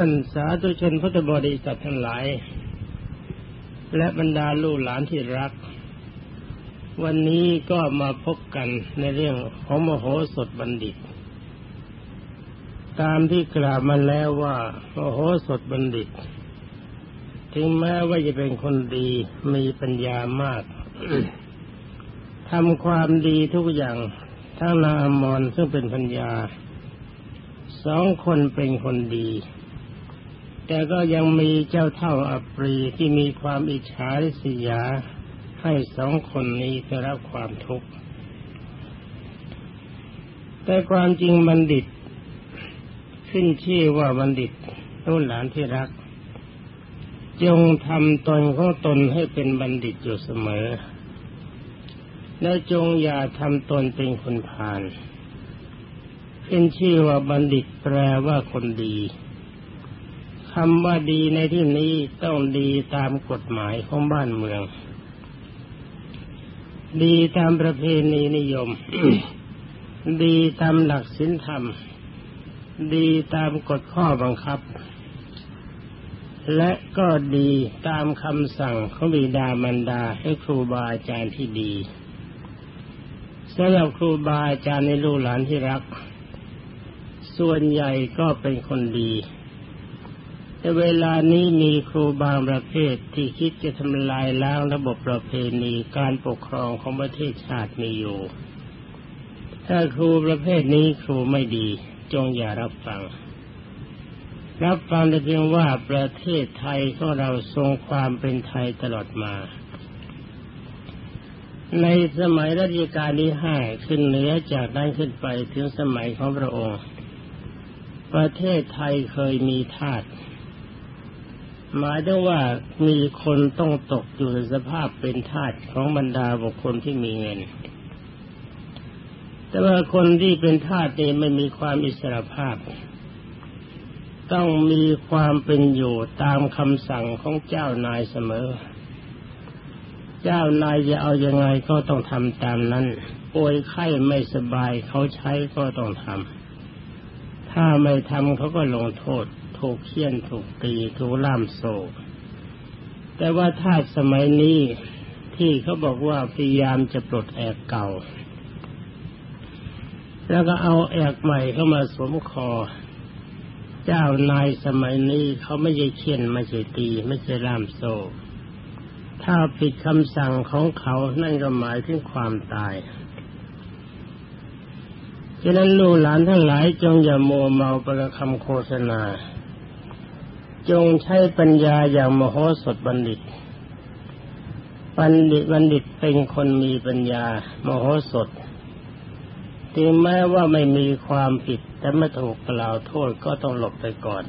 ท่านสาธุชนพุทธบริษัททั้งหลาย และบรรดาลูกหลานที่รัก วันนี้ก็มาพบกันในเรื่องของมโหสถบัณฑิต ตามที่กล่าวมาแล้วว่ามโหสถบัณฑิต ถึงแม้ว่าจะเป็นคนดีมีปัญญามากทำความดีทุกอย่างทั้งนางอมรซึ่งเป็นพัญญาสองคนเป็นคนดี แต่ก็ยังมีเจ้าเท่าอัปรีที่มีความอิจฉาริษยาให้สองคนนี้ได้รับความทุกข์ แต่ความจริงบัณฑิต ขึ้นชื่อว่าบัณฑิตรุ่นหลานที่รัก จงทำตนของตนให้เป็นบัณฑิตอยู่เสมอ และจงอย่าทำตนเป็นคนพาลขึ้นชื่อว่าบัณฑิตแปลว่าคนดี คำว่าดีในที่นี้ต้องดีตามกฎหมายของบ้านเมือง ดีตามประเพณีนิยม ดีตามหลักศีลธรรม ดีตามกฎข้อบังคับ และก็ดีตามคำสั่งของบิดามารดาให้ครูบาอาจารย์ที่ดีสำหรับครูบาอาจารย์ในลูกหลานที่รัก ส่วนใหญ่ก็เป็นคนดี แต่เวลานี้มีครูบางประเภทที่คิดจะทำลายล้างระบบประเพณีการปกครองของประเทศชาติมีอยู่ ถ้าครูประเภทนี้ครูไม่ดี จงอย่ารับฟัง รับฟังแต่เพียงว่าประเทศไทยของเราทรงความเป็นไทยตลอดมา ในสมัยรัชกาลที่ห้าขึ้นเหนือจากนั้นขึ้นไปถึงสมัยของพระองค์ ประเทศไทยเคยมีทาส หมายถึงว่ามีคนต้องตกอยู่ในสภาพเป็นทาสของบรรดาบุคคลที่มีเงิน แต่ว่าคนที่เป็นทาสนี่ไม่มีความอิสระภาพ ต้องมีความเป็นอยู่ตามคำสั่งของเจ้านายเสมอ เจ้านายจะเอาอยัางไงก็ต้องทำตามนั้นป่วยไข้ไม่สบายเขาใช้ก็ต้องทำถ้าไม่ทำเขาก็ลงโทษ ถูกเคี่ยนถูกตีถูกล่ามโซ่แต่ว่าถ้าสมัยนี้ที่เขาบอกว่าพยายามจะปลดแอกเก่า แล้วก็เอาแอกใหม่เข้ามาสวมคอ เจ้านายสมัยนี้เขาไม่ใช่เคี่ยนไม่ใช่ตี ไม่ใช่ล่ามโซ่ถ้าผิดคำสั่งของเขานั่นก็หมายถึงความตายฉะนั้นลูกหลานทั้งหลายจงอย่าโมเมาประคำโฆษณา จงใช้ปัญญาอย่างมโหสถบัณฑิต บัณฑิตบัณฑิตเป็นคนมีปัญญามโหสถถึงแม้ว่าไม่มีความผิด แต่ไม่ถูกกล่าวโทษก็ต้องหลบไปก่อน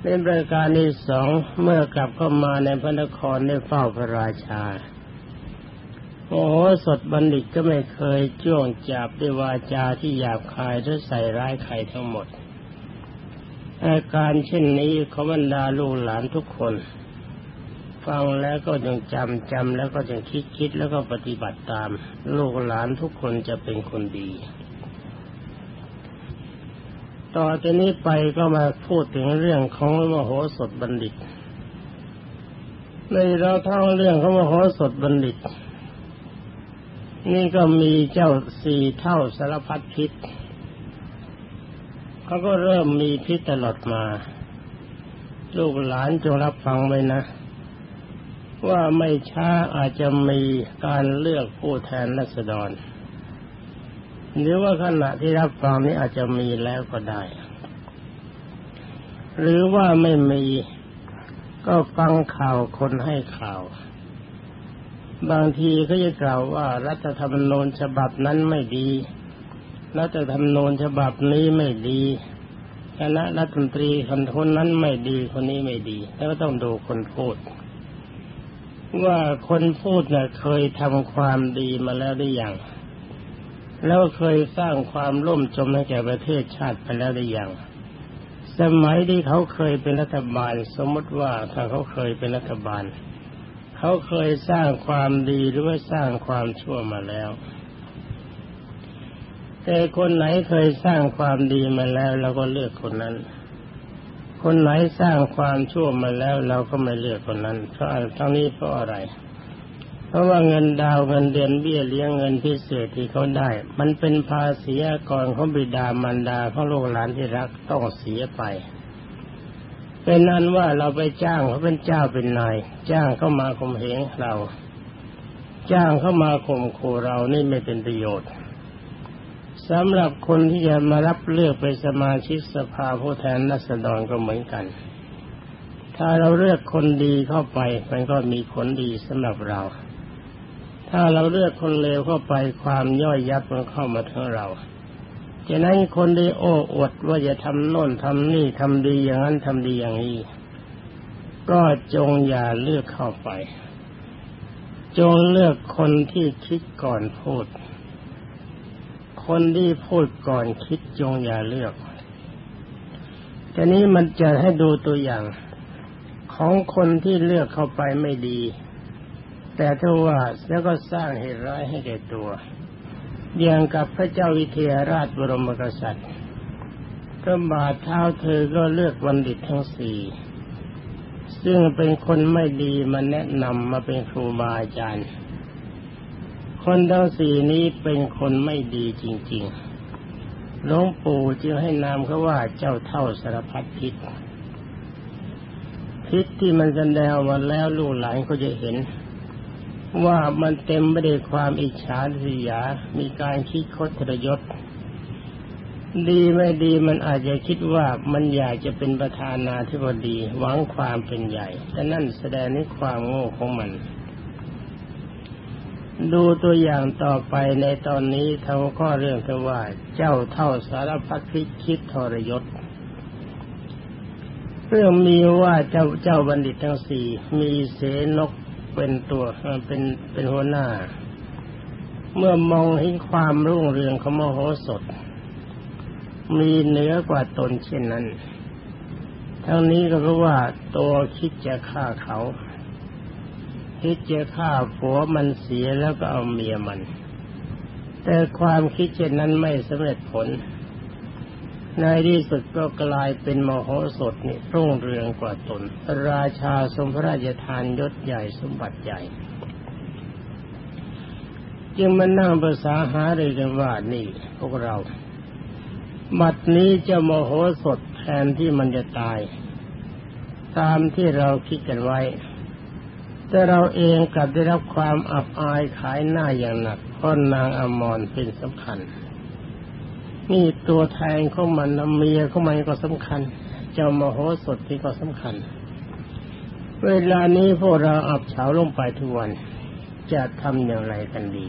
เป็นรายการที่สองเมื่อกลับเข้ามาในพระนครได้เฝ้าพระราชาโอ้โหสดบัณฑิตก็ไม่เคยจ้วงจับด้วยวาจาที่หยาบคายหรือใส่ร้ายใครทั้งหมด อาการเช่นนี้เขาบรรดาลูกหลานทุกคน ฟังแล้วก็จงจำจำแล้วก็จงคิดคิดแล้วก็ปฏิบัติตาม ลูกหลานทุกคนจะเป็นคนดี ต่อจากนี้ไปก็มาพูดถึงเรื่องของมโหสถบัณฑิต ในเราท่องเรื่องของมโหสถบัณฑิต นี่ก็มีเจ้าสี่เท่าสารพัดพิษ เขาก็เริ่มมีพิษตลอดมา ลูกหลานจงรับฟังไว้นะ ว่าไม่ช้าอาจจะมีการเลือกผู้แทนรัษฎร หรือว่าขณะที่รับฟังนี้อาจจะมีแล้วก็ได้ หรือว่าไม่มีก็ฟังข่าวคนให้ข่าว บางทีเขาจะกล่าวว่ารัฐธรรมนูญฉบับนั้นไม่ดี รัฐธรรมนูญฉบับนี้ไม่ดีคณะรัฐมนตรีคนคนนั้นไม่ดีคนนี้ไม่ดี แล้วก็ต้องดูคนพูด ว่าคนพูดน่ะเคยทำความดีมาแล้วหรือยังแล้วเคยสร้างความร่มจมให้แก่ประเทศชาติไปแล้วหรือยังสมัยที่เขาเคยเป็นรัฐบาล สมมติว่าถ้าเขาเคยเป็นรัฐบาล เขาเคยสร้างความดีหรือว่าสร้างความชั่วมาแล้ว แต่คนไหนเคยสร้างความดีมาแล้วเราก็เลือกคนนั้น คนไหนสร้างความชั่วมาแล้วเราก็ไม่เลือกคนนั้นเพราะทั้งนี้เพราะอะไร เพราะว่าเงินดาวเงินเดือนเบี้ยเลี้ยงเงินพิเศษที่เขาได้ มันเป็นภาษีก่อนของบิดามารดาของลูกหลานที่รักต้องเสียไป เป็นนั้นว่าเราไปจ้างเขาเป็นเจ้าเป็นนาย จ้างเข้ามาข่มเหงเรา จ้างเข้ามาข่มขู่เรานี่ไม่เป็นประโยชน์ สำหรับคนที่จะมารับเลือกเป็นสมาชิกสภาผู้แทนรัษฎรก็เหมือนกัน ถ้าเราเลือกคนดีเข้าไปมันก็มีผลดีสำหรับเรา ถ้าเราเลือกคนเลวเข้าไปความย่อยยับมันเข้ามาทั้งเราฉะนั้นคนดีโอ้อวดว่าจะทำโน่นทำนี่ทำดีอย่างนั้นทำดีอย่างนี้ ก็จงอย่าเลือกเข้าไป จงเลือกคนที่คิดก่อนพูด คนที่พูดก่อนคิดจงอย่าเลือกแต่นี้มันจะให้ดูตัวอย่างของคนที่เลือกเข้าไปไม่ดี แต่ถ้าว่าแล้วก็สร้างเหตุร้ายให้แก่ตัว อย่างกับพระเจ้าวิเทหราชบรมกษัตริย์ก็บาดเท้าเธอก็เลือกบัณฑิตทั้งสี่ซึ่งเป็นคนไม่ดีมาแนะนำมาเป็นครูบาอาจารย์ คนทั้งสี่นี้เป็นคนไม่ดีจริงๆ หลวงปู่จึงให้นามเขาว่าเจ้าเท่าสารพัดพิษ พิษที่มันแสดงมาแล้วลูกหลานก็จะเห็น ว่ามันเต็มไปด้วยความอิจฉาริษยา มีการคิดคดทรยศ ดีไม่ดีมันอาจจะคิดว่ามันอยากจะเป็นประธานาธิบดีหวังความเป็นใหญ่ แต่นั่นแสดงในความโง่ของมัน ดูตัวอย่างต่อไปในตอนนี้ทำข้อเรื่องที่ว่า เจ้าเท่าสารพัดคิดคิดทรยศ เรื่องมีว่าเจ้าเจ้าบัณฑิตทั้งสี่มีเสนกเป็นตัวเป็นเป็นหัวหน้า เมื่อมองเห็นความรุ่งเรืองของมโหสถ มีเหนือกว่าตนเช่นนั้น ทั้งนี้ก็เพราะว่าตัวคิดจะฆ่าเขา คิดจะฆ่าผัวมันเสียแล้วก็เอาเมียมัน แต่ความคิดเช่นนั้นไม่สำเร็จผล ในที่สุดก็กลายเป็นมโหสถนี่รุ่งเรืองกว่าตน ราชาสมพระราชทานยศใหญ่สมบัติใหญ่ จึงมานั่งภาษาหาเลยกันว่านี่พวกเราบัดนี้จะโมโหสดแทนที่มันจะตาย ตามที่เราคิดกันไว้ แต่เราเองกลับได้รับความอับอายขายหน้าอย่างหนักเพราะนางอมรเป็นสำคัญ นี่ตัวแทนของมันเมียของมันก็สำคัญ เจ้ามโหสถที่ก็สำคัญ เวลานี้พวกเราอับเฉาลงไปทุกวันจะทำอย่างไรกันดี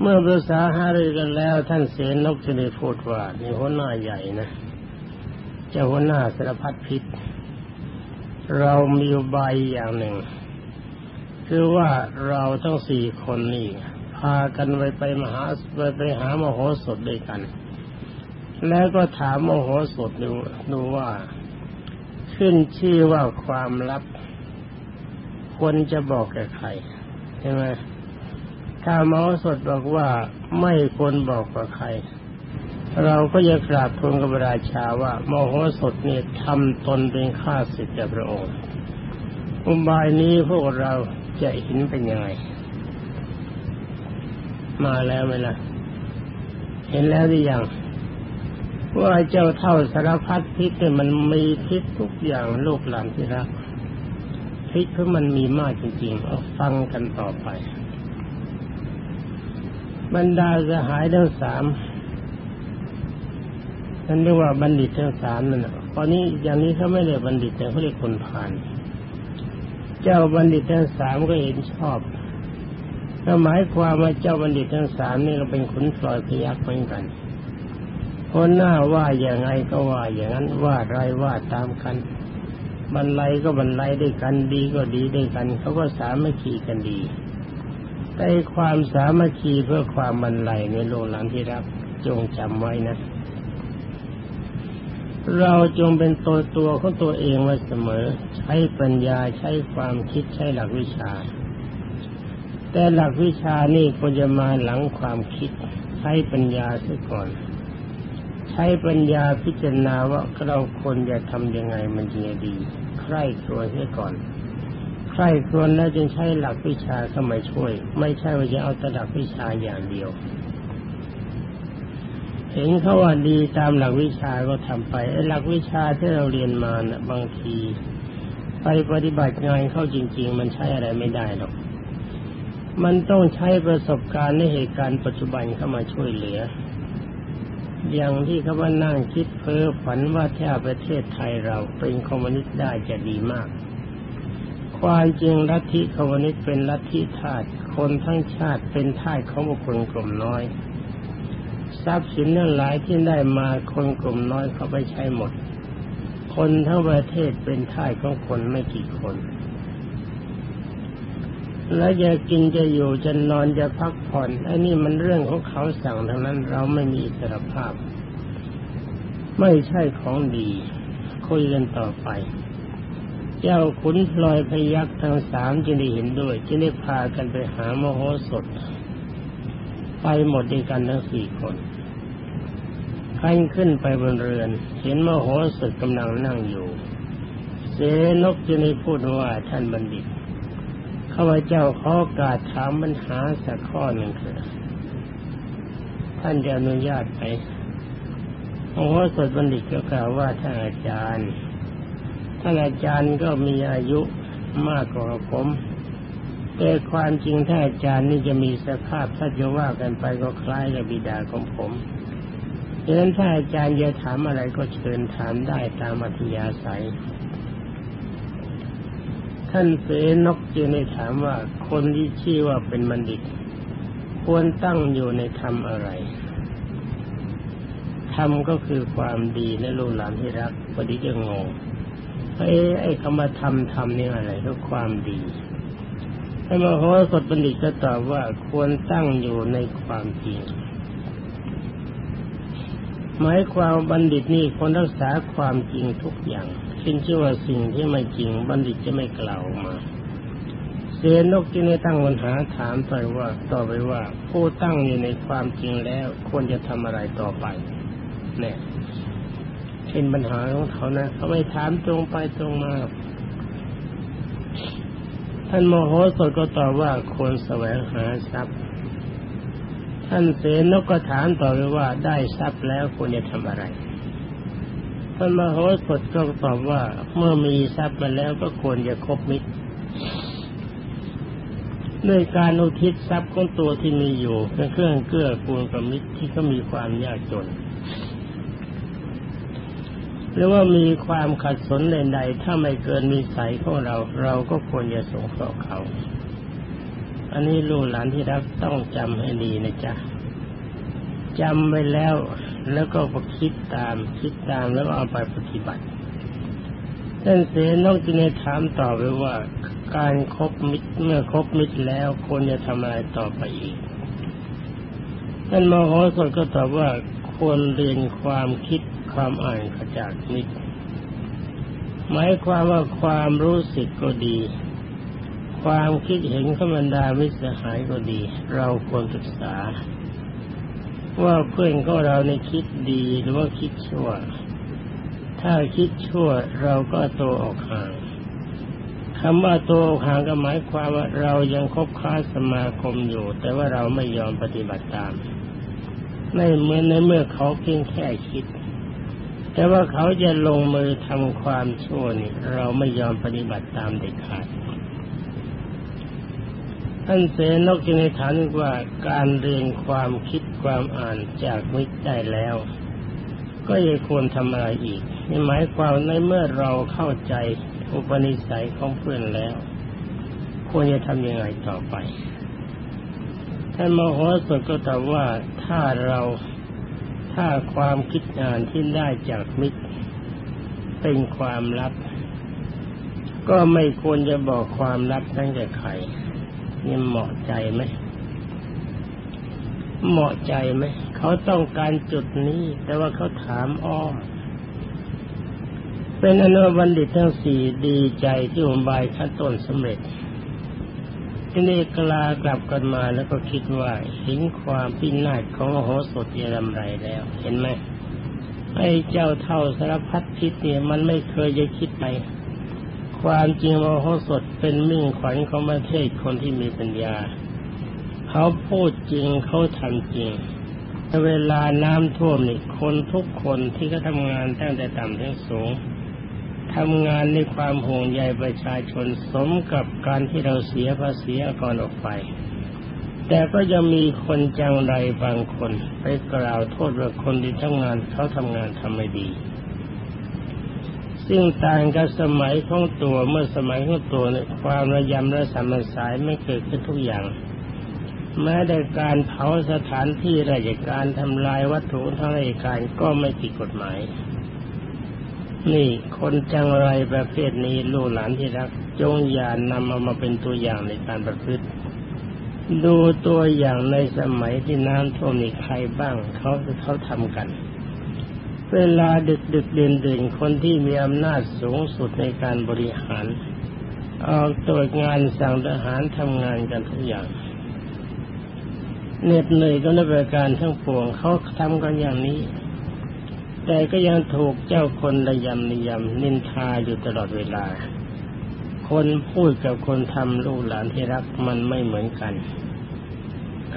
เมื่อภาษาหารือกันแล้วท่านเสนนกจะได้พูดว่านี่หัวหน้าใหญ่นะเจ้าหัวหน้าสารพัดพิษ เรามีใบอย่างหนึ่ง คือว่าเราทั้งสี่คนนี่พากันไปไปมหาไปไปหามโหสถด้วยกัน แล้วก็ถามมโหสถดูดูว่า ขึ้นชื่อว่าความลับควรจะบอกแก่ใครใช่ไหมถ้ามโหสถบอกว่าไม่ควรบอกกับใคร เราก็จะกราบทูลกับราชาว่าโมโหสถนี่ทำตนเป็นข้าศึกแก่พระองค์อุบายนี้พวกเราจะเห็นเป็นยังไง มาแล้วไหมล่ะ เห็นแล้วหรือยังว่าเจ้าเท่าสารพัดพิษเนี่ยมันมีพิษทุกอย่างลูกหลานที่รักพิษเพราะมันมีมากจริงๆเอาฟังกันต่อไป บรรดาสหายทั้งสาม นั่นเรียกว่าบัณฑิตทั้งสามนั่นตอนนี้อย่างนี้เขาไม่เรียกบัณฑิตแต่เขาเรียกคนผ่าน เจ้าบัณฑิตทั้งสามก็เห็นชอบก็หมายความว่าเจ้าบัณฑิตทั้งสามนี่ก็เป็นขุนปลอยพยักเหมือนกันคนหน้าว่าอย่างไงก็ว่าอย่างนั้นว่าไรว่าตามกันบรรลัยก็บรรลัยด้วยกันดีก็ดีด้วยกันเขาก็สามัคคีกันดี แต่ความสามัคคีเพื่อความบรรลัยในโลกหลังที่รักจงจำไว้นะ เราจงเป็นตัวตัวของตัวเองไว้เสมอ ใช้ปัญญาใช้ความคิดใช้หลักวิชา แต่หลักวิชานี่ควรจะมาหลังความคิด ใช้ปัญญาซะก่อน ใช้ปัญญาพิจารณาว่าเราควรจะทำยังไงมันจะดี ใคร่ครวญให้ก่อนใคร่ครวญแล้วจึงใช้หลักวิชาเข้ามาช่วย ไม่ใช่ว่าจะเอาแต่หลักวิชาอย่างเดียว เห็นเขาว่าดีตามหลักวิชาก็ทำไปไอ้หลักวิชาที่เราเรียนมานะ่ะ บางที ไปปฏิบัติงานเข้าจริง ๆ มันใช้อะไรไม่ได้หรอก มันต้องใช้ประสบการณ์ในเหตุการณ์ปัจจุบันเข้ามาช่วยเหลือ อย่างที่เขาว่านั่งคิดเพ้อฝันว่าถ้าประเทศไทยเราเป็นคอมมิวนิสต์ได้จะดีมาก ความจริงลัทธิคอมมิวนิสต์เป็นลัทธิทาสคนทั้งชาติเป็นทาสของบุคคลกลุ่มน้อย ทรัพย์สินนั่นหลายที่ได้มาคนกลุ่มน้อยเขาไปใช้หมด คนทั้งประเทศเป็นท่าสของคนไม่กี่คน แล้วจะกินจะอยู่จะนอนจะพักผ่อนไอ้นี่มันเรื่องของเขาสั่งทั้งนั้นเราไม่มีอิสรภาพ ไม่ใช่ของดีคุยกันต่อไป เจ้าขุนพลอยพยักทั้งสามจึงได้เห็นด้วยจึงได้พากันไปหามโหสถ ไปหมดด้วยกันทั้งสี่คน ขันขึ้นไปบนเรือน เห็นมโหสถกำลังนั่งอยู่ เสนกจึงได้พูดว่าท่านบัณฑิตข้าพเจ้าขอกาสถามปัญหาสักข้อหนึ่งคือท่านจะอนุญาตไหมโอ้สดบัณฑิตก็กล่าวว่าท่านอาจารย์ท่านอาจารย์ก็มีอายุมากกว่าผมแต่ความจริงท่านอาจารย์นี่จะมีสภาพถ้าจะว่ากันไปก็คล้ายกับบิดาของผม ดังนั้นถ้าอาจารย์จะถามอะไรก็เชิญถามได้ตามอัธยาศัย ท่านเสนกจึงได้ถามว่าคนที่ชื่อว่าเป็นบัณฑิต ควรตั้งอยู่ในธรรมอะไรธรรมก็คือความดีและลูกหลานที่รักพอดีจะงงไอ้ไอ้คำว่าธรรมธรรมนี่อะไรก็ความดีไอ้มโหสถบัณฑิตก็ตอบว่าควรตั้งอยู่ในความจริง หมายความบัณฑิตนี่คนรักษาความจริงทุกอย่างขึ้นชื่อว่าสิ่งที่ไม่จริงบัณฑิตจะไม่กล่าวมาเสนกจึงได้ตั้งปัญหาถามต่อว่าต่อไปว่า ผู้ตั้งอยู่ในความจริงแล้วควรจะทำอะไรต่อไปเนี่ยเป็นปัญหาของเขานะเขาไม่ถามตรงไปตรงมาท่านโมโหสดก็ตอบว่าควรแสวงหาทรัพย์ ท่านเสนกก็ถามต่อไปว่าได้ทรัพย์แล้วควรจะทำอะไรท่านมโหสถก็ตอบว่าเมื่อมีทรัพย์มาแล้วก็ควรจะคบมิตรด้วยการอุทิศทรัพย์ของตัวที่มีอยู่เป็นเครื่องเกื้อกูลกับมิตรที่ก็มีความยากจน หรือว่ามีความขัดสนใดๆถ้าไม่เกินมีสัยของเรา เราก็ควรจะสงเคราะห์เขา อันนี้ลูกหลานที่รักต้องจำให้ดีนะจ๊ะจำไว้แล้วแล้วก็คิดตามคิดตามแล้วเอาไปปฏิบัติท่านเสนกจึงได้ถามต่อไปว่าการครบมิตรเมื่อครบมิตรแล้วควรจะทำอะไรต่อไปอีกท่านมโหสถก็ตอบว่าควรเรียนความคิดความอ่านขจากมิตรหมายความว่าความรู้สึกก็ดี ความคิดเห็นขบรรดามิสหายก็ดี เราควรศึกษา ว่าเพื่อนของเราในคิดดีหรือว่าคิดชั่ว ถ้าคิดชั่วเราก็ตัวออกห่างคำว่าตัวออกห่างก็หมายความว่าเรายังคบค้าสมาคมอยู่ แต่ว่าเราไม่ยอมปฏิบัติตามในเมื่อในเมื่อเขาเพียงแค่คิด แต่ว่าเขาจะลงมือทำความชั่วนี่เราไม่ยอมปฏิบัติตามเด็ดขาด ท่านเสนกจึงในฐานว่าการเรียนความคิดความอ่านจากมิตรได้แล้ว ก็ยังควรทำอะไรอีกนี่หมายความในเมื่อเราเข้าใจอุปนิสัยของเพื่อนแล้ว ควรจะทำยังไงต่อไปท่านมโหสถก็ตอบว่าถ้าเราถ้าความคิดอ่านที่ได้จากมิตร เป็นความลับ ก็ไม่ควรจะบอกความลับนั้นแก่ใคร นี่เหมาะใจไหมเหมาะใจไหมเขาต้องการจุดนี้ แต่ว่าเขาถามอ้อมเป็นอนุบัณฑิตทั้งสี่ดีใจที่อุบายขั้นต้นสำเร็จที่นี่กลากลับกันมาแล้วก็คิดว่าเห็นความพินาศของโหสถเยรำไรแล้ว เห็นไหมไอ้เจ้าเท่าสารพัดพิษเนี่ยมันไม่เคยจะคิดไป ความจริงมโหสถเป็นมิ่งขวัญของประเทศคนที่มีปัญญา เขาพูดจริงเขาทำจริงเวลาน้ำท่วมนี่คนทุกคนที่เขาทำงานตั้งแต่ต่ำถึงสูงทำงานในความห่วงใยประชาชนสมกับการที่เราเสียภาษีก่อนออกไป แต่ก็จะมีคนจังไรบางคน ไปกล่าวโทษว่าคนที่ทำงานเขาทำงานทำไม่ดี ซึ่งต่างกับสมัยของตัวเมื่อสมัยของตัวเนี่ยความระยำและสามสายไม่เกิดขึ้นทุกอย่าง แม้แต่การเผาสถานที่ราชการทำลายวัตถุทางราชการก็ไม่ผิดกฎหมาย นี่คนจังไรประเภทนี้ลูกหลานที่รัก จงอย่านำเอามาเป็นตัวอย่างในการประพฤติดูตัวอย่างในสมัยที่น้ำท่วมนี่ใครบ้างเขาเขาทำกัน เวลาดึกดึกเด่นเด่นคนที่มีอำนาจสูงสุดในการบริหารออกตรวจงานสั่งทหารทำงานกันทุกอย่างเหน็ดเหนื่อยก็ในประการทั้งปวงเขาทำกันอย่างนี้ แต่ก็ยังถูกเจ้าคนระยำนิยำนินทาอยู่ตลอดเวลา คนพูดกับคนทำลูกหลานที่รักมันไม่เหมือนกัน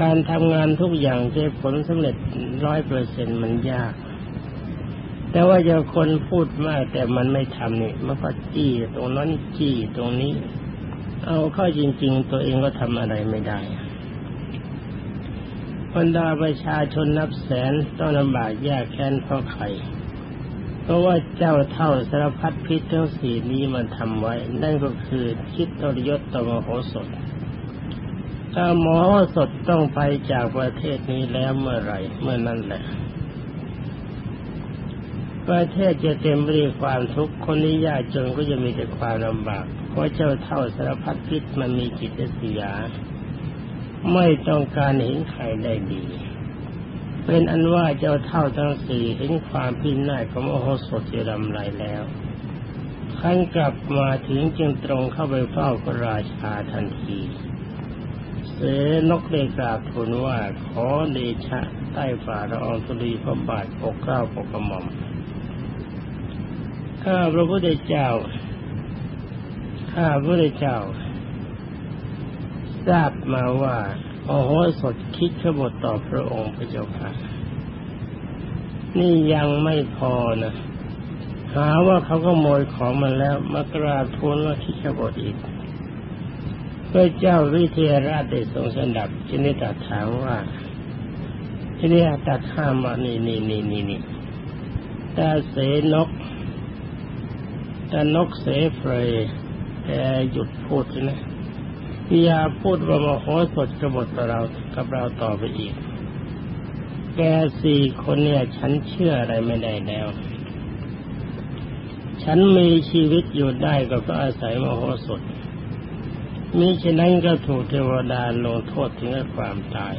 การทำงานทุกอย่างจะผลสำเร็จร้อยเปอร์เซ็นมันยาก แต่ว่าจะคนพูดมากแต่มันไม่ทำนี่มันก็จี้ตรงนั้นจี้ตรงนี้ เอาเข้าจริง ๆ ตัวเองก็ทำอะไรไม่ได้บรรดาประชาชนนับแสนต้องลำบากยากแค้นเพราะใครเพราะว่าเจ้าเท่าสารพัดพิษทั้งสี่นี้มันทำไว้ นั่นก็คือคิดตรยศต่อมโหสถ ถ้ามโหสถต้องไปจากประเทศนี้แล้วเมื่อไรเมื่อนั้นแหละ ประเทศจะเต็มไปด้วยความทุกข์คนนี้ยากจนก็จะมีแต่ความลำบาก เพราะเจ้าเท่าสารพัดพิษมันมีจิตเสียไม่ต้องการเห็นใครได้ดี เป็นอันว่าเจ้าเท่าทั้งสี่เห็นความพินาศของมโหสถเจรำไรแล้วขั้นกลับมาถึงจึงตรงเข้าไปเฝ้าพระราชาทันที เสนกได้กราบทูลว่าขอเดชะใต้ฝ่าละอองธุลีพระบาทปกเกล้าปกกระหม่อม ข้าพระพุทธเจ้า ข้าพระพุทธเจ้า ทราบมาว่าโอ้โหสดคิดขบฏต่อพระองค์พระเจ้าค่ะ นี่ยังไม่พอนะ หาว่าเขาก็โมยของมันแล้วมากราบทูลว่าคิดขบฏอีกพระเจ้าวิเทหราชได้ทรงสดับจึงได้ตรัสถามว่าที่นี่ตัดห้ามมานี่นี่นี่นี่นี่ตาเสนก ตานกเสเฟรแต่หยุดพูดนะอย่าพูดว่ามโหสดกบฏกับเรากับเราต่อไปอีก แกสี่คนเนี่ย ฉันเชื่ออะไรไม่ได้แล้ว ฉันมีชีวิตอยู่ได้ก็ก็อาศัยมโหสถมิฉะนั้นก็ถูกเทวดาลงโทษถึงความตาย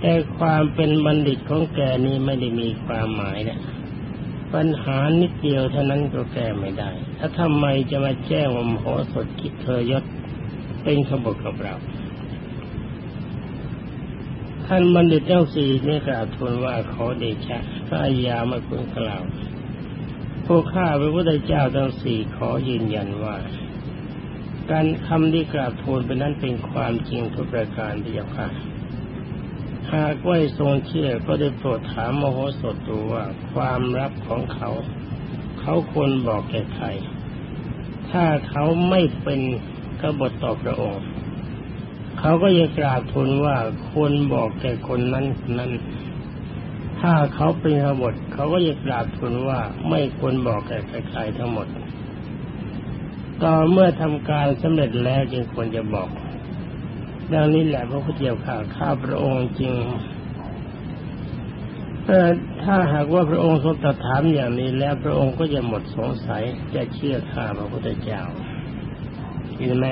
แต่ความเป็นบัณฑิตของแกนี้ไม่ได้มีความหมายเนี่ย ปัญหานิดเดียวเท่านั้นก็แก้ไม่ได้ ถ้าทำไมจะมาแจ้งว่ามโหสดคิดเธอยศเป็นขบฏกับเรา ท่านบัณฑิตเจ้าสี่นี่กล่าวทูลว่าขอเดชะพระยามาคุณกล่าวผู้ข้าพระพุทธเจ้าทั้งสี่ขอยืนยันว่า การคำที่กราบทูลเป็นนั้นเป็นความจริงทุกประการที่ยาค่ะ หากว่าทรงเชื่อก็ได้โปรดถามมโหสถดูว่าความลับของเขา เขาควรบอกแก่ใคร ถ้าเขาไม่เป็นกบฏต่อพระองค์เขาก็ยังกราบทูลว่าควรบอกแก่คนนั้นนั้น ถ้าเขาเป็นขบฏเขาก็ยังกราบทูลว่าไม่ควรบอกแก่ใครๆทั้งหมด ต่อเมื่อทำการสำเร็จแล้วจึงควรจะบอก ดังนี้แหละพระพุทธเจ้าข้าข้าพระองค์จริงถ้าหากว่าพระองค์ทรงตรัสถามอย่างนี้แล้วพระองค์ก็จะหมดสงสัยจะเชื่อข้าพระพุทธเจ้าเห็นไหม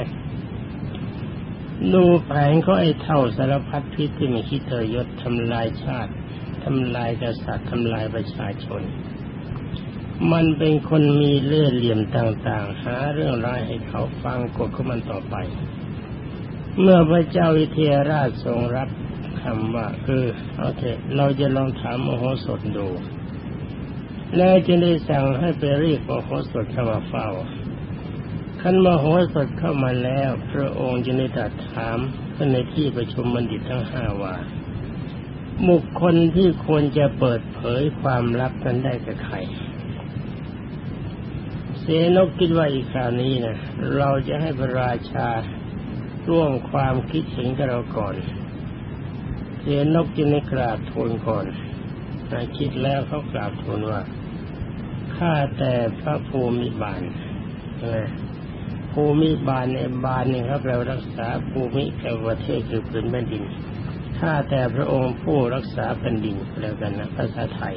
ดูแผงเขาไอ้เท่าสารพัดพิษที่มีคิดเธอยศทำลายชาติทำลายกษัตริย์ทำลายประชาชน มันเป็นคนมีเลื่อเหลี่ยมต่าง ๆ หาเรื่องร้ายให้เขาฟังกดเของมันต่อไป เมื่อพระเจ้าวิเทหราชทรงรับคำว่าคือโอเคเราจะลองถามโมโหสดดู แล้วจึงได้สั่งให้ไปเรียกมโหสถเข้ามาเฝ้าขันมโหสถเข้ามาแล้ว พระองค์จึงได้ตรัสถามขึ้นในที่ประชุมบัณฑิตทั้งห้าว่าบุคคลที่ควรจะเปิดเผยความลับนั้นได้กับใครเสนกคิดว่าอีกคราวนี้นะเราจะให้พระราชา ร่วงความคิดเห็นกับเราก่อนเสนกจึงได้กราบทูลก่อนคิดแล้วเขากราบทูลว่าข้าแต่พระภูมิบาลภูมิบาลในบาลเนี่ยครับเรารักษาภูมิแก่ประเทศคือพื้นแผ่นดินข้าแต่พระองค์ผู้รักษาแผ่นดินแล้วกันนะภาษาไทย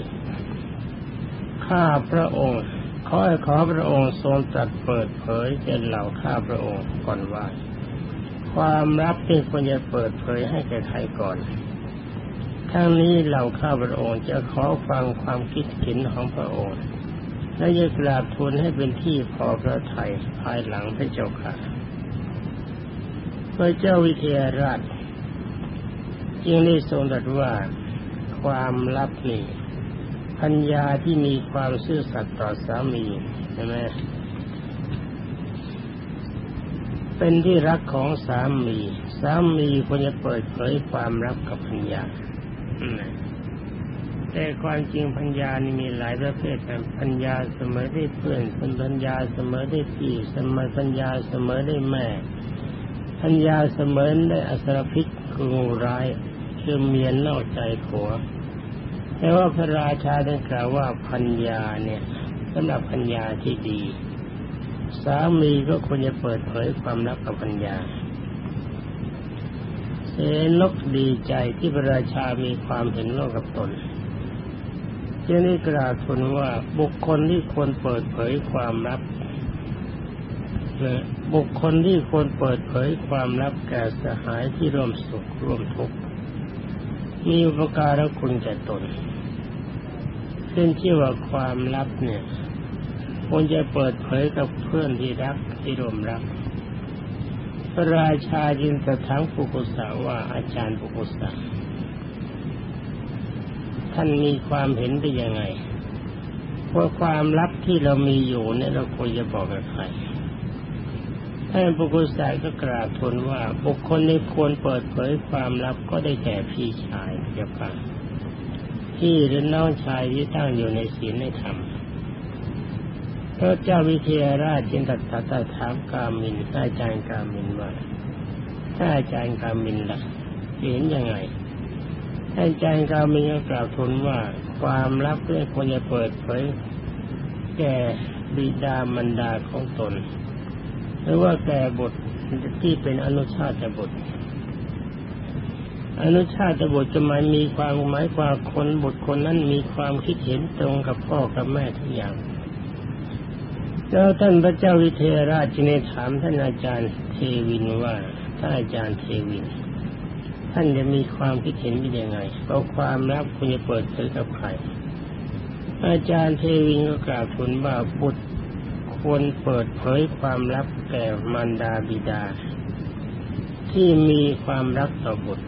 ข้าพระองค์ขอขอพระองค์ทรงตรัสเปิดเผยแก่เหล่าข้าพระองค์ก่อนว่า ความลับที่ควรจะเปิดเผยให้แก่ใครก่อน ทั้งนี้เหล่าข้าพระองค์จะขอฟังความคิดเห็นของพระองค์ และจะกราบทูลให้เป็นที่พอพระทัยภายหลังพระเจ้าค่ะ พระเจ้าวิเทหราชจึงได้ทรงตรัสว่าความลับนี่พัญญาที่มีความซื่อสัตย์ต่อสามีใช่ไหม เป็นที่รักของสามี สามีควรจะเปิดเผยความรักกับพัญญาแต่ความจริงพัญญานี่มีหลายประเภทแต่พัญญาเสมอได้เพื่อนพัญญาเสมอได้พี่สมอพัญญาเสมอได้แม่พัญญาเสมอได้อสรพิษคืองูร้ายคือเมียนนอกใจผัว แต่ว่าพระราชาได้กล่าวว่าพัญญาเนี่ยสำหรับพัญญาที่ดี สามีก็ควรจะเปิดเผยความลับกับพัญญาเอนกดีใจที่พระราชามีความเห็นโลกกับตนจึงได้กล่าวทูลว่าบุคคลที่ควรเปิดเผยความลับบุคคลที่ควรเปิดเผยความลับแก่สหายที่ร่วมสุขร่วมทุกข์มีอุปการะคุณแก่ตนซึ่งชื่อว่าความลับเนี่ย ควรจะเปิดเผยกับเพื่อนที่รักที่ร่วมรัก พระราชาจึงตรัสถามปุกุสาว่าอาจารย์ปุกุสาท่านมีความเห็นได้ยังไงว่าความลับที่เรามีอยู่เนี่ยเราควรจะบอกกับใครท่านปุกุสาก็กราบทูลว่าบุคคลที่ควรเปิดเผยความลับก็ได้แก่พี่ชายเจ้าค่ะพี่หรือน้องชายที่ตั้งอยู่ในศีลในธรรม พระเจ้าวิเทหราชจึงตัดตัดถามกามินอาจารย์กามินว่าถ้าอาจารย์กามินล่ะเห็นยังไงอาจารย์กามินก็กล่าวทูลว่าความลับเรื่องควรจะเปิดเผยแก่บิดามารดาของตน หรือว่าแก่บทที่เป็นอนุชาติบทอนุชาติบทจะหมายมีความหมายความคนบทคนนั้นมีความคิดเห็นตรงกับพ่อกับแม่ทุกอย่าง แล้วท่านพระเจ้าวิเทหราชจึงถามท่านอาจารย์เทวินว่าท่านอาจารย์เทวิน ท่านจะมีความคิดเห็นเป็นยังไงเอาความลับคุณจะเปิดเผยกับใครอาจารย์เทวินก็กล่าวทูลว่าบุตรควรเปิดเผยความลับแก่มารดาบิดา ที่มีความรักต่อบุตร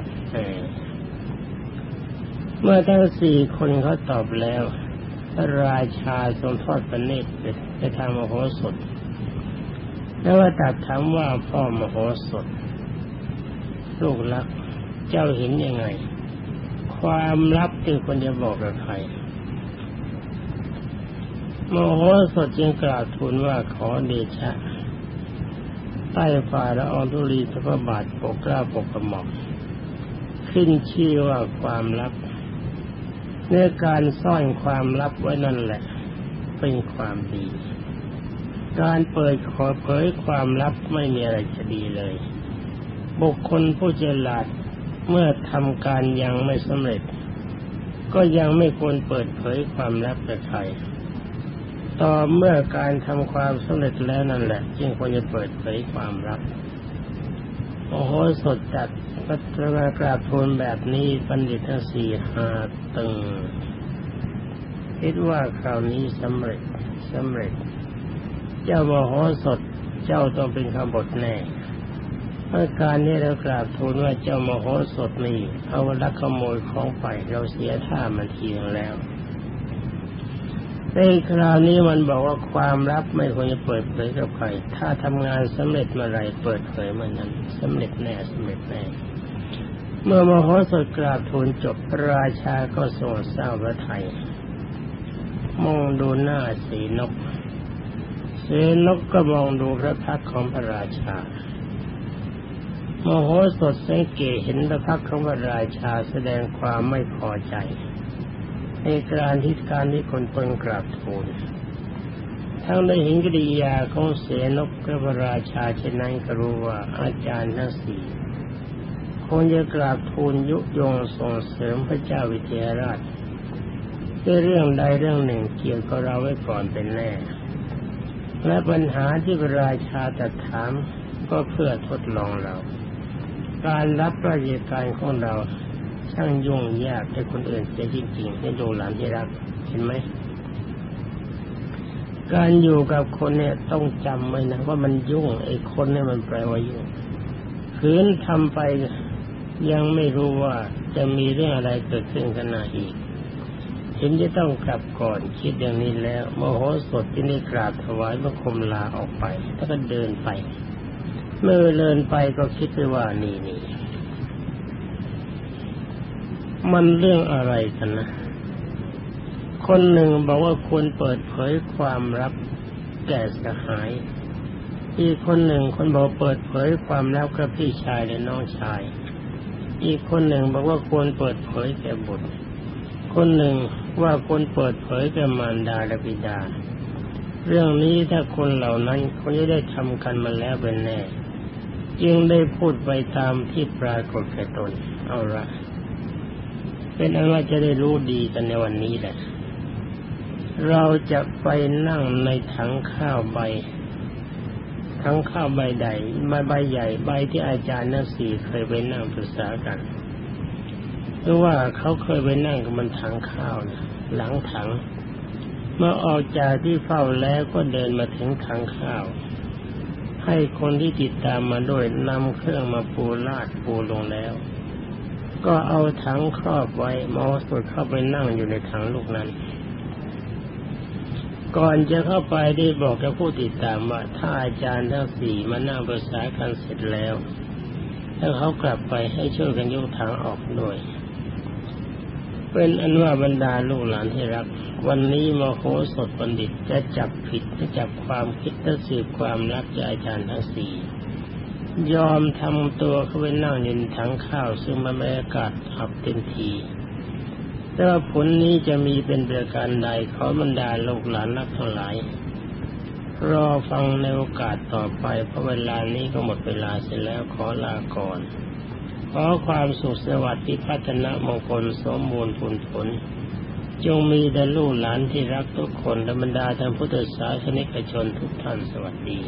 เมื่อทั้งสี่คนเขาตอบแล้ว พระราชาทรงทอดพระเนตรไปทางมโหสถ แล้วว่าตัดถามว่าพ่อมโหสถ ลูกรัก เจ้าเห็นยังไง ความลับที่คนจะบอกกับใครมโหสถจึงกล่าวทูลว่าขอเดชะ ใต้ฝ่าละอองธุลีพระบาทปกกล้าปกกระหม่อมขึ้นชื่อว่าความลับ เนื้อการซ่อนความลับไว้นั่นแหละ เป็นความดี การเปิดขอเผยความลับไม่มีอะไรจะดีเลย บุคคลผู้เจริญเมื่อทำการยังไม่สำเร็จ ก็ยังไม่ควรเปิดเผยความลับกับใครต่อเมื่อการทำความสำเร็จแล้วนั่นแหละ จึงควรจะเปิดเผยความลับโอ้โหสดจัด พระมากราบทูลแบบนี้ปัญญิทั้งสี่หาตึง คิดว่าคราวนี้สำเร็จสำเร็จ เจ้ามโหสถเจ้าต้องเป็นขบฏแน่เมื่อการนี้เรากราบทูลว่าเจ้ามโหสถนี่เอาลักขโมยของไปเราเสียท่ามันทียงแล้ว ในคราวนี้มันบอกว่าความลับไม่ควรจะเปิดเผยกับใคร ถ้าทำงานสำเร็จเมื่อไรเปิดเผยเมื่อนั้นสำเร็จแน่สำเร็จแน่ เมื่อมโหสถกราบทูลจบราชาก็ทรงเศร้าพระไทยมองดูหน้าสีนกสีนกก็มองดูพระพักของพระราชามโหสถสังเกตเห็นพระพักของพระราชาแสดงความไม่พอใจ ในการที่การที่คนตนกราบทูลทั้งได้เห็นกริยาของเสนกพระราชาเช่นนั้นก็รู้ว่าอาจารย์ทั้งสี่คงจะกราบทูลยุยงส่งเสริมพระเจ้าวิเทหราชด้วยเรื่องใดเรื่องหนึ่งเกี่ยวกับเราไว้ก่อนเป็นแน่ และปัญหาที่พระราชาตรัสถามก็เพื่อทดลองเรา การรับราชการของเรา ช่างยุ่งยากให้คนอื่นเสียจริงๆให้ดูหลานที่รัก เห็นไหม การอยู่กับคนเนี่ยต้องจำไว้นะว่ามันยุ่งไอ้คนเนี่ยมันแปลว่ายุ่งคืนทำไปยังไม่รู้ว่าจะมีเรื่องอะไรเกิดขึ้นกันนาอีกเห็นจะต้องกลับก่อนคิดอย่างนี้แล้วมโหสดที่ได้กราบถวายบังคมลาออกไปแล้วก็เดินไป เมื่อเดินไปก็คิดไปว่านี่นี่ มันเรื่องอะไรกันนะ คนหนึ่งบอกว่าควรเปิดเผยความลับแก่สหาย อีกคนหนึ่งคนบอกเปิดเผยความลับกับพี่ชายและน้องชาย อีกคนหนึ่งบอกว่าควรเปิดเผยแก่บุตร คนหนึ่งว่าควรเปิดเผยแก่มารดาและบิดา เรื่องนี้ถ้าคนเหล่านั้นคนจะได้ทำกันมาแล้วเป็นแน่ จึงได้พูดไปตามที่ปรากฏแก่ตน เอาละ เป็นอันว่าจะได้รู้ดีกันในวันนี้แหละ เราจะไปนั่งในถังข้าวใบถังข้าวใบใดใบใบใหญ่ใบที่อาจารย์นักสีเคยไปนั่งปรึกษากันเพราะว่าเขาเคยไปนั่งกับมันถังข้าวนะหลังถัง เมื่อออกจากที่เฝ้าแล้วก็เดินมาถึงถังข้าว ให้คนที่ติดตามมาด้วยนำเครื่องมาปูลาดปูลงแล้ว ก็เอาถังครอบไว้มอสดเข้าไปนั่งอยู่ในถังลูกนั้น ก่อนจะเข้าไปได้บอกกับผู้ติดตามว่าถ้าอาจารย์ทั้งสี่มานั่งภาษากันเสร็จแล้วถ้าเขากลับไปให้ช่วยกันยกถังออกด้วยเป็นอันว่าบรรดาลูกหลานที่รัก วันนี้มโหสถบัณฑิตจะจับผิดจะจับความคิดจะสืบความรักจากอาจารย์ทั้งสี่ ยอมทำตัวเขาไปนั่งอยู่ถังข้าว ซึ่งมันบรรยากาศอับเต็มทีแต่ว่าผลนี้จะมีเป็นประการใดขอบรรดาลูกหลานนักทั้งหลาย รอฟังในโอกาสต่อไปเพราะเวลานี้ก็หมดเวลาเสร็จแล้วขอลาก่อน ขอความสุขสวัสดิ์ที่พัฒนามงคลสมบูรณ์ผลผล จงมีแต่ลูกหลานที่รักทุกคนและบรรดาท่านพุทธศาสนิกชนทุกท่านสวัสดี